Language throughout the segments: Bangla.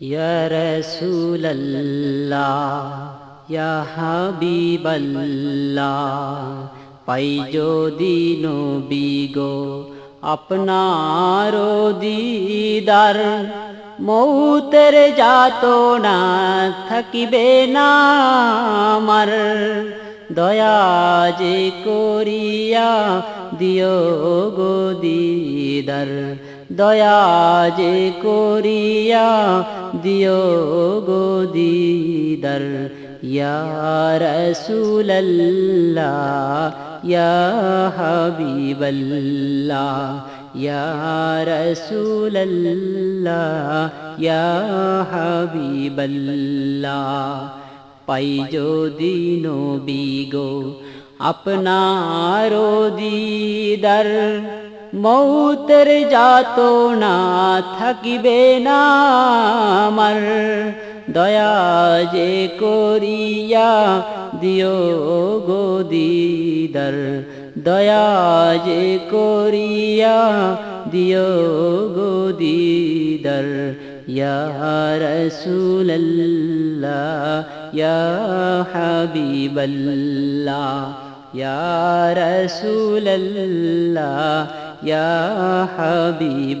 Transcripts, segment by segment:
ইয়া রাসূলাল্লাহ ইয়া হাবিবাল্লাহ পাই যদি নবী গো আপনার দিদার, মৌতের যাত না থাকিবে না আমার। দয়া যে করিয়া দিও গো দিদার দয়া যে করিয়া দিও গো দিদার ইয়া রাসূলাল্লাহ ইয়া হাবিবাল্লাহ ইয়া রাসূলাল্লাহ ইয়া হাবিবাল্লাহ পাই যদি নবী গো আপনার দিদার মৌতের যাত না থাকিবে না আমার দয়া যে করিয়া দিও গো দিদার দয়া যে করিয়া দিও গো দিদার ইয়া রাসূলাল্লাহ ইয়া হাবিবাল্লাহ ইয়া রাসূলাল্লাহ ইয়া হাবিবাল্লাহ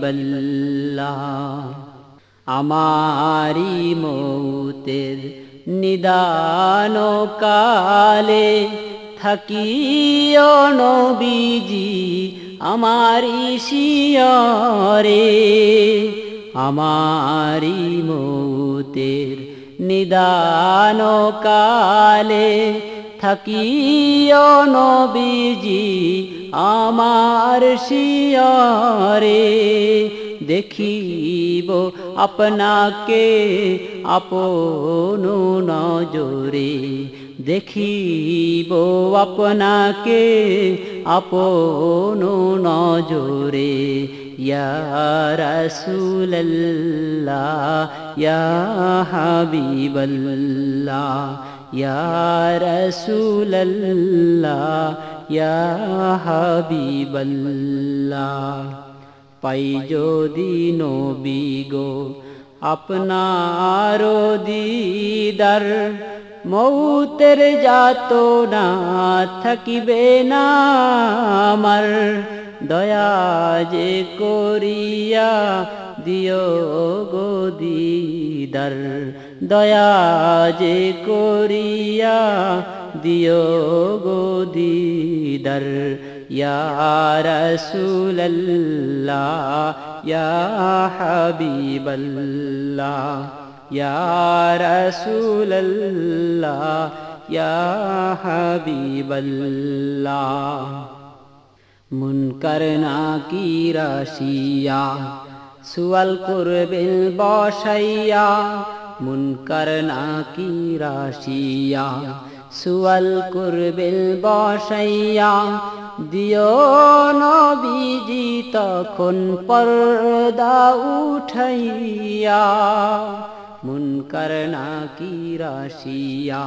আমারি মৌতের নিদান কালে থাকিও নবীজি আমারি শিয়রে আমারি মৌতের নিদান কালে থাকিও নবীজি আমার শিয়রে দেখিব আপনাকে আপন নজরে দেখিব আপনাকে আপন নজরে। یا رسول اللہ یا حبیب اللہ یا رسول اللہ یا حبیب اللہ پائی جو دینو بیگو، اپنا آرو دیدر۔ موتر جاتو نا، تھکی بے نہ مر দয়া যে করিয়া দিও গো দিদার দয়া যে করিয়া দিও গো দিদার ইয়া রাসূলাল্লাহ ইয়া হাবিবাল্লাহ ইয়া রাসূলাল্লাহ ইয়া হাবিবাল্লাহ মুনকার নাকির আসিয়া সুয়াল করবেন বসাইয়া, মুনকার নাকির আসিয়া সুয়াল করবেন বসাইয়া, দিও নবীজি তখন পর্দা উঠাইয়া। মুনকার নাকির রাশিয়া?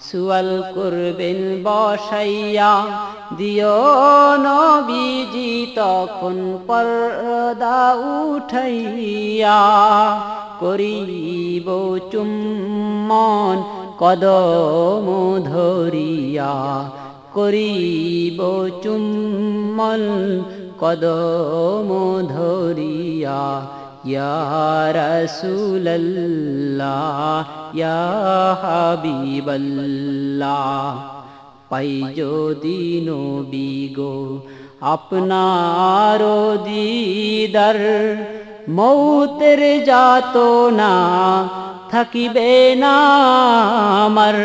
সুয়াল করবেন বসাইয়া দিও নবীজি তখন পর্দা উঠাইয়া। করিব চুম্মন কদম ধরিয়া। করিব চুম্মল কদম ধরিয়া। ইয়া রাসূলুল্লাহ ইয়া হাবিবাল্লাহ পাই যদি নবী গো আপনার দিদার মৌতের যাত না থাকিবে না আমার,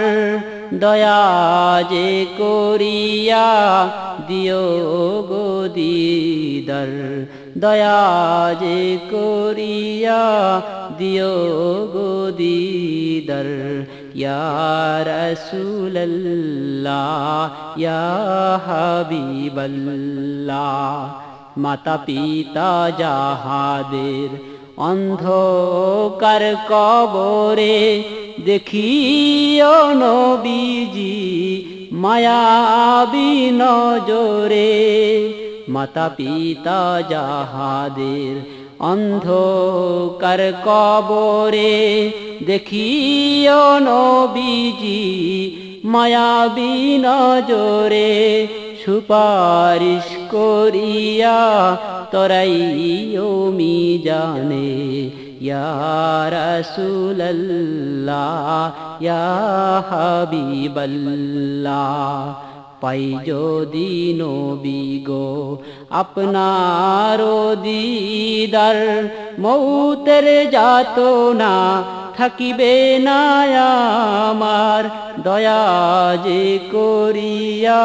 দয়া যে করিয়া দিও গো দিদার। দয়া যে করিয়া দিও গো দিদার ইয়া রাসূলুল্লাহ ইয়া হাবিবাল্লাহ মাতা পিতা যাহাদের অন্ধকার কবরে দেখিও নবীজি মায়াবী নজরে মাতা পিতা যাহাদের অন্ধকার কবরে দেখিও নবীজি মায়াবী নজরে সুপারিশ করিয়া তরাইও মি জানে রসুল্লাহ হাবিবাল্লাহ। পাই যদি নবী গো আপনার দিদার মৌতের যাত না থাকিবে না আমার, দয়া যে করিয়া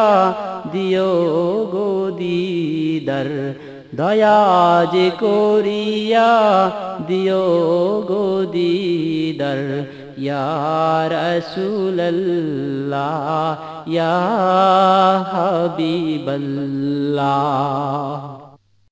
দিও গো দিদার, দয়া যে করিয়া দিও গো দিদার। یا رسول اللہ یا حبیب اللہ